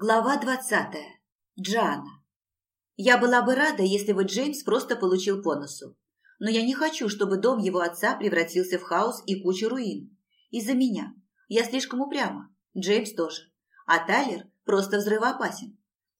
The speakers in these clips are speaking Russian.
Глава двадцатая. Джана. Я была бы рада, если бы Джеймс просто получил по носу. Но я не хочу, чтобы дом его отца превратился в хаос и кучу руин. Из-за меня. Я слишком упряма. Джеймс тоже. А Тайлер просто взрывоопасен.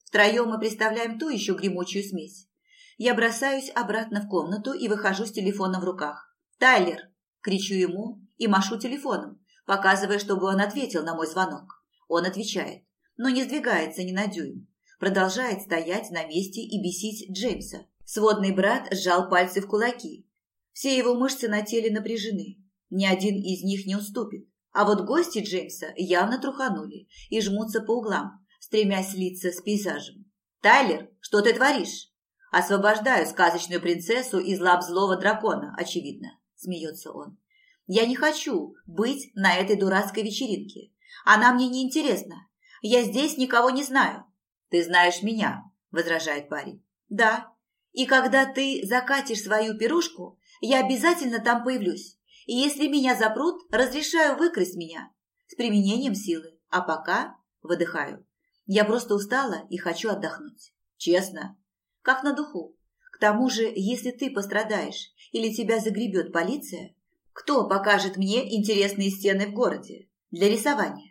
Втроем мы представляем ту еще гремучую смесь. Я бросаюсь обратно в комнату и выхожу с телефоном в руках. «Тайлер!» – кричу ему и машу телефоном, показывая, чтобы он ответил на мой звонок. Он отвечает но не сдвигается ни на дюйм. Продолжает стоять на месте и бесить Джеймса. Сводный брат сжал пальцы в кулаки. Все его мышцы на теле напряжены. Ни один из них не уступит. А вот гости Джеймса явно труханули и жмутся по углам, стремясь слиться с пейзажем. «Тайлер, что ты творишь?» «Освобождаю сказочную принцессу из лап злого дракона, очевидно», – смеется он. «Я не хочу быть на этой дурацкой вечеринке. Она мне не интересна. Я здесь никого не знаю. Ты знаешь меня, возражает парень. Да. И когда ты закатишь свою пирушку, я обязательно там появлюсь. И если меня запрут, разрешаю выкрасть меня. С применением силы. А пока выдыхаю. Я просто устала и хочу отдохнуть. Честно. Как на духу. К тому же, если ты пострадаешь или тебя загребет полиция, кто покажет мне интересные стены в городе для рисования?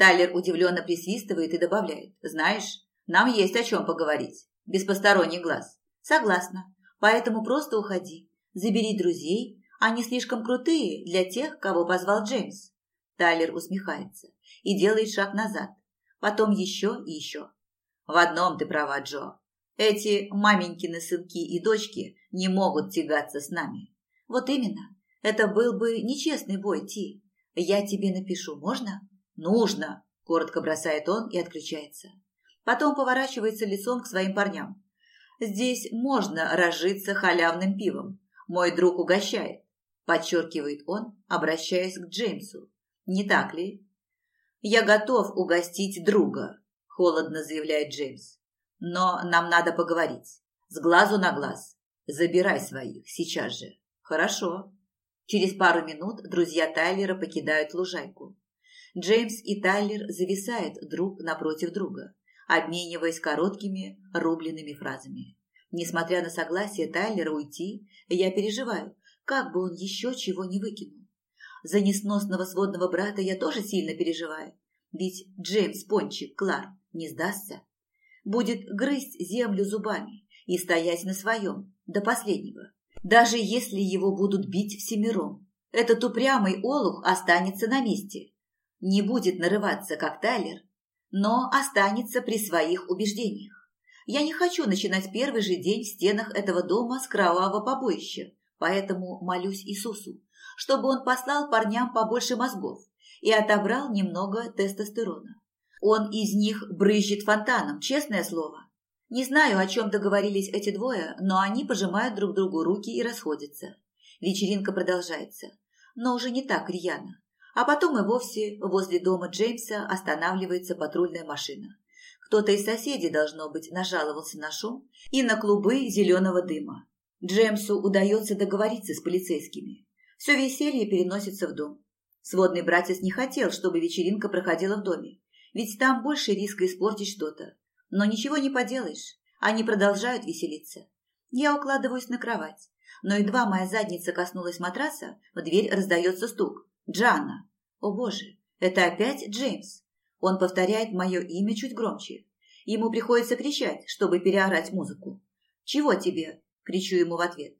Тайлер удивленно присвистывает и добавляет. «Знаешь, нам есть о чем поговорить. Без посторонних глаз». «Согласна. Поэтому просто уходи. Забери друзей. Они слишком крутые для тех, кого позвал Джеймс». Тайлер усмехается и делает шаг назад. Потом еще и еще. «В одном ты права, Джо. Эти маменькины сынки и дочки не могут тягаться с нами». «Вот именно. Это был бы нечестный бой, Ти. Я тебе напишу, можно?» «Нужно!» – коротко бросает он и отключается. Потом поворачивается лицом к своим парням. «Здесь можно разжиться халявным пивом. Мой друг угощает», – подчеркивает он, обращаясь к Джеймсу. «Не так ли?» «Я готов угостить друга», – холодно заявляет Джеймс. «Но нам надо поговорить. С глазу на глаз. Забирай своих сейчас же». «Хорошо». Через пару минут друзья Тайлера покидают лужайку. Джеймс и Тайлер зависают друг напротив друга, обмениваясь короткими рубленными фразами. Несмотря на согласие Тайлера уйти, я переживаю, как бы он еще чего не выкинул. За несносного сводного брата я тоже сильно переживаю, ведь Джеймс Пончик Клар не сдастся. Будет грызть землю зубами и стоять на своем до последнего, даже если его будут бить всемиром. Этот упрямый олух останется на месте, не будет нарываться, как Тайлер, но останется при своих убеждениях. Я не хочу начинать первый же день в стенах этого дома с кровавого побоища, поэтому молюсь Иисусу, чтобы он послал парням побольше мозгов и отобрал немного тестостерона. Он из них брызжет фонтаном, честное слово. Не знаю, о чем договорились эти двое, но они пожимают друг другу руки и расходятся. Вечеринка продолжается, но уже не так рьяно. А потом и вовсе возле дома Джеймса останавливается патрульная машина. Кто-то из соседей, должно быть, нажаловался на шум и на клубы зеленого дыма. Джеймсу удается договориться с полицейскими. Все веселье переносится в дом. Сводный братец не хотел, чтобы вечеринка проходила в доме, ведь там больше риска испортить что-то. Но ничего не поделаешь, они продолжают веселиться. Я укладываюсь на кровать, но едва моя задница коснулась матраса, в дверь раздается стук. Джана. О боже, это опять Джеймс. Он повторяет мое имя чуть громче. Ему приходится кричать, чтобы переорать музыку. «Чего тебе?» – кричу ему в ответ.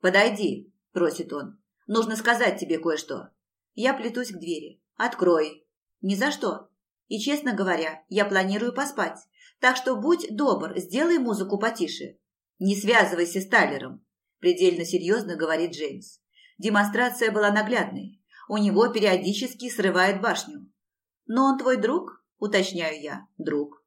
«Подойди», – просит он. «Нужно сказать тебе кое-что». Я плетусь к двери. «Открой». «Ни за что». «И, честно говоря, я планирую поспать. Так что будь добр, сделай музыку потише». «Не связывайся с Талером», – предельно серьезно говорит Джеймс. Демонстрация была наглядной. У него периодически срывает башню. Но он твой друг? Уточняю я. Друг.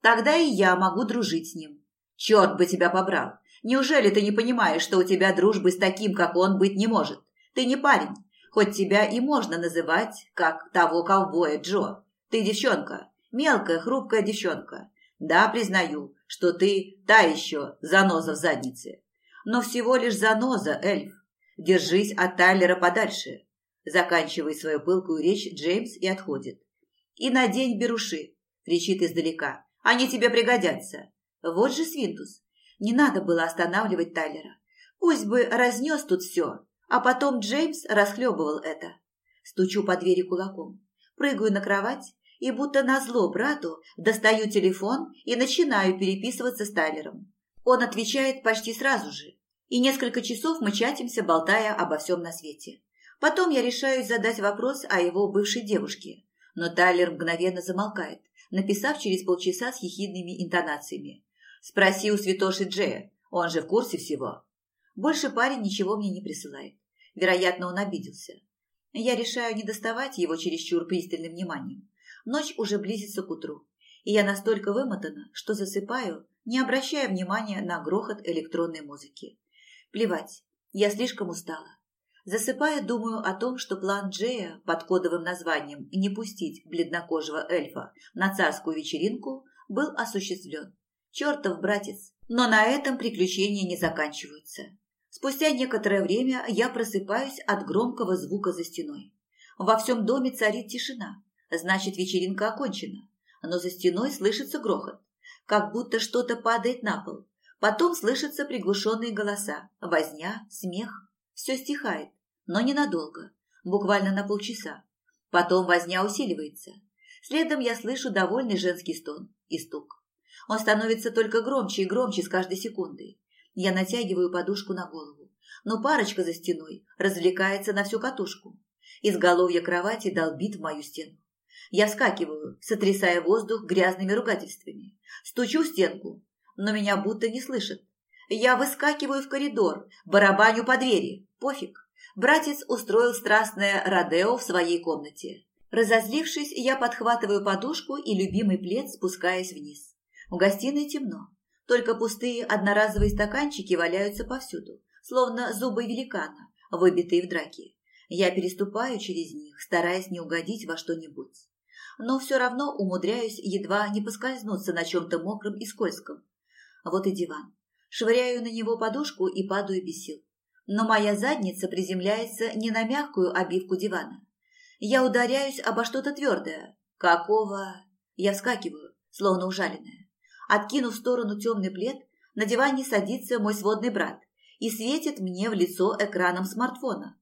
Тогда и я могу дружить с ним. Черт бы тебя побрал. Неужели ты не понимаешь, что у тебя дружбы с таким, как он, быть не может? Ты не парень. Хоть тебя и можно называть, как того ковбоя Джо. Ты девчонка. Мелкая, хрупкая девчонка. Да, признаю, что ты та еще заноза в заднице. Но всего лишь заноза, эльф. Держись от Тайлера подальше. Заканчивает свою пылкую речь Джеймс и отходит. «И надень беруши!» – кричит издалека. «Они тебе пригодятся!» Вот же свинтус. Не надо было останавливать Тайлера. Пусть бы разнес тут все, а потом Джеймс расхлебывал это. Стучу по двери кулаком, прыгаю на кровать и будто назло брату достаю телефон и начинаю переписываться с Тайлером. Он отвечает почти сразу же, и несколько часов мы чатимся, болтая обо всем на свете. Потом я решаюсь задать вопрос о его бывшей девушке. Но Тайлер мгновенно замолкает, написав через полчаса с ехидными интонациями. «Спроси у святоши Джея, он же в курсе всего». Больше парень ничего мне не присылает. Вероятно, он обиделся. Я решаю не доставать его чересчур пристальным вниманием. Ночь уже близится к утру, и я настолько вымотана, что засыпаю, не обращая внимания на грохот электронной музыки. Плевать, я слишком устала. Засыпая, думаю о том, что план Джея под кодовым названием «Не пустить бледнокожего эльфа» на царскую вечеринку был осуществлен. Чертов братец! Но на этом приключения не заканчиваются. Спустя некоторое время я просыпаюсь от громкого звука за стеной. Во всем доме царит тишина, значит, вечеринка окончена. Но за стеной слышится грохот, как будто что-то падает на пол. Потом слышатся приглушенные голоса, возня, смех. Все стихает, но ненадолго, буквально на полчаса. Потом возня усиливается. Следом я слышу довольный женский стон и стук. Он становится только громче и громче с каждой секундой. Я натягиваю подушку на голову, но парочка за стеной развлекается на всю катушку. Из Изголовье кровати долбит в мою стену. Я вскакиваю, сотрясая воздух грязными ругательствами. Стучу в стенку, но меня будто не слышат. Я выскакиваю в коридор, барабаню по двери. Пофиг. Братец устроил страстное родео в своей комнате. Разозлившись, я подхватываю подушку и любимый плед спускаясь вниз. В гостиной темно. Только пустые одноразовые стаканчики валяются повсюду, словно зубы великана, выбитые в драке. Я переступаю через них, стараясь не угодить во что-нибудь. Но все равно умудряюсь едва не поскользнуться на чем-то мокром и скользком. Вот и диван. Швыряю на него подушку и падаю без сил но моя задница приземляется не на мягкую обивку дивана. Я ударяюсь обо что-то твердое. Какого? Я вскакиваю, словно ужаленная. Откинув в сторону темный плед, на диване садится мой сводный брат и светит мне в лицо экраном смартфона.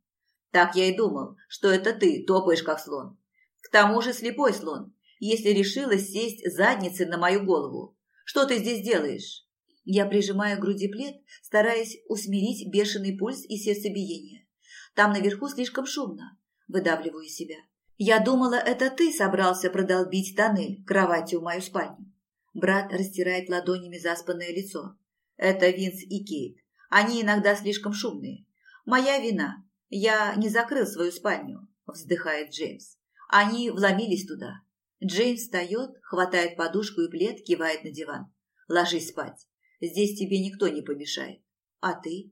Так я и думал, что это ты топаешь как слон. К тому же слепой слон, если решила сесть задницей на мою голову. Что ты здесь делаешь? Я прижимаю к груди плед, стараясь усмирить бешеный пульс и сердцебиение. Там наверху слишком шумно. Выдавливаю себя. Я думала, это ты собрался продолбить тоннель кроватью в мою спальню. Брат растирает ладонями заспанное лицо. Это Винс и Кейт. Они иногда слишком шумные. Моя вина. Я не закрыл свою спальню, вздыхает Джеймс. Они вломились туда. Джеймс встает, хватает подушку и плед, кивает на диван. Ложись спать. Здесь тебе никто не помешает. А ты?